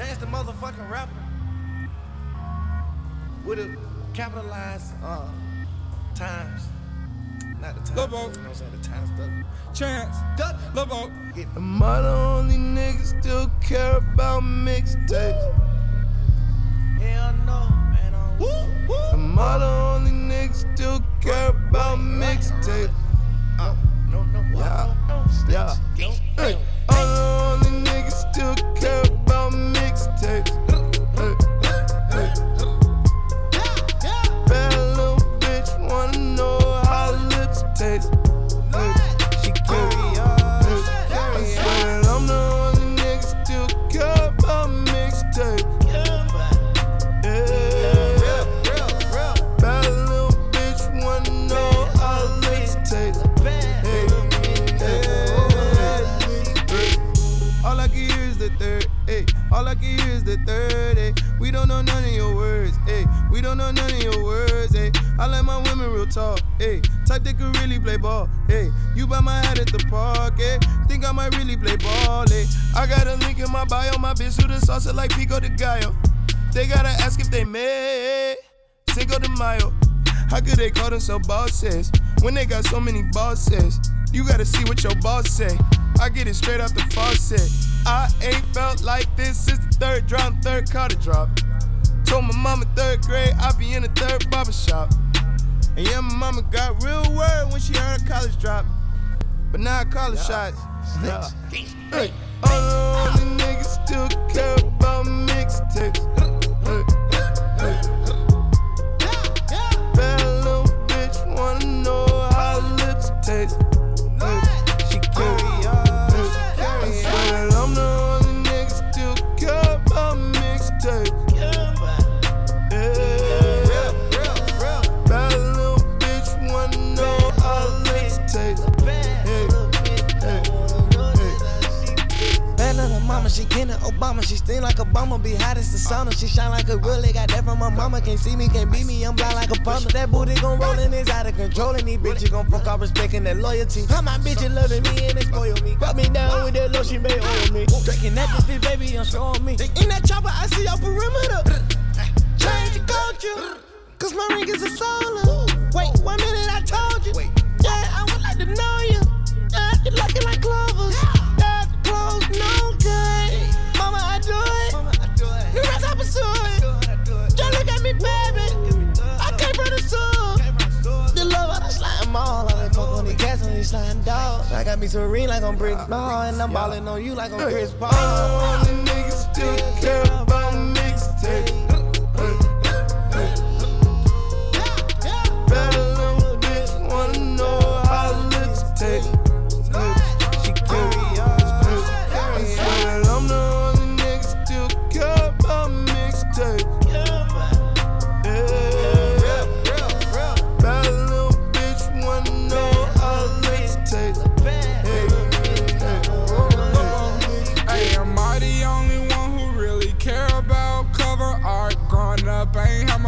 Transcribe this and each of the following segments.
Chance the motherfucking rapper. With a capitalized uh, times. Not the times. Lobo. You know what I'm saying? The times. Chance, Lobo. Am I the only nigga still care about mixtapes? hell no, man. Uh, woo, woo. The only nigga still care about mixtapes? Ayy. All I can hear is the third, ayy. We don't know none of your words, ayy. We don't know none of your words, ayy. I like my women real talk, ayy. Type that could really play ball, ayy. You buy my hat at the park, ayy. Think I might really play ball, ayy. I got a link in my bio, my bitch who the salsa like Pico de Gallo. They gotta ask if they made Cinco de Mayo. How could they call themselves bosses when they got so many bosses? You gotta see what your boss say. I get it straight out the faucet. I ain't felt like this since third drop, third car to drop. Told my mama third grade I be in the third barber shop. And yeah, my mama got real word when she heard her college drop. But now I call it shots. Yeah. Hey, all the niggas still care about mixtapes. Obama. She sting like Obama, be hot as the sauna. She shine like a really got that from my mama. Can't see me, can't beat me, I'm blind like a plumber. That booty gon' roll and it's out of control. And these bitches gon' fuck off respecting that loyalty. How my bitches loving me and they spoil me. Rub me down with that lotion, they oil me. Drinking that this bitch, baby, I'm showing me. In that chopper, I see your perimeter. Me serene like I'm Brick Ball. And I'm balling on you like I'm Chris Paul. All the niggas still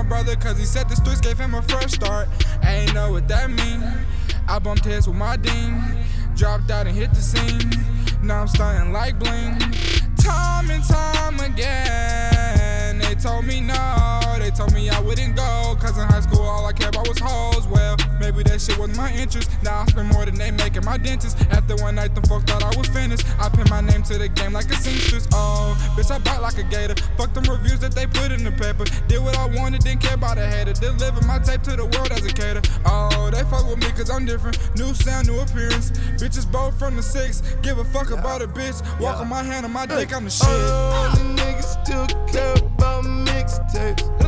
my brother cause he said the streets gave him a fresh start. I ain't know what that mean. I bumped heads with my dean, dropped out and hit the scene. Now I'm stunting like bling. Time and time again, they told me no. They told me I wouldn't go. Cause in high school, all I cared about was hoes. Well, maybe that shit wasn't my interest. Now I spend more than they make at my dentist. After one night, the fuck thought I was finished. I pin my name to the game like a seamstress. Oh, bitch, I bite like a gator. Fuck them reviews that they put in the paper. Did what I wanted, didn't care about a hater. Deliver my tape to the world as a cater. Oh, they fuck with me cause I'm different. New sound, new appearance. Bitches both from the six. Give a fuck about a bitch. Walk on my hand on my dick, I'm the shit. All the niggas still care about mixtapes.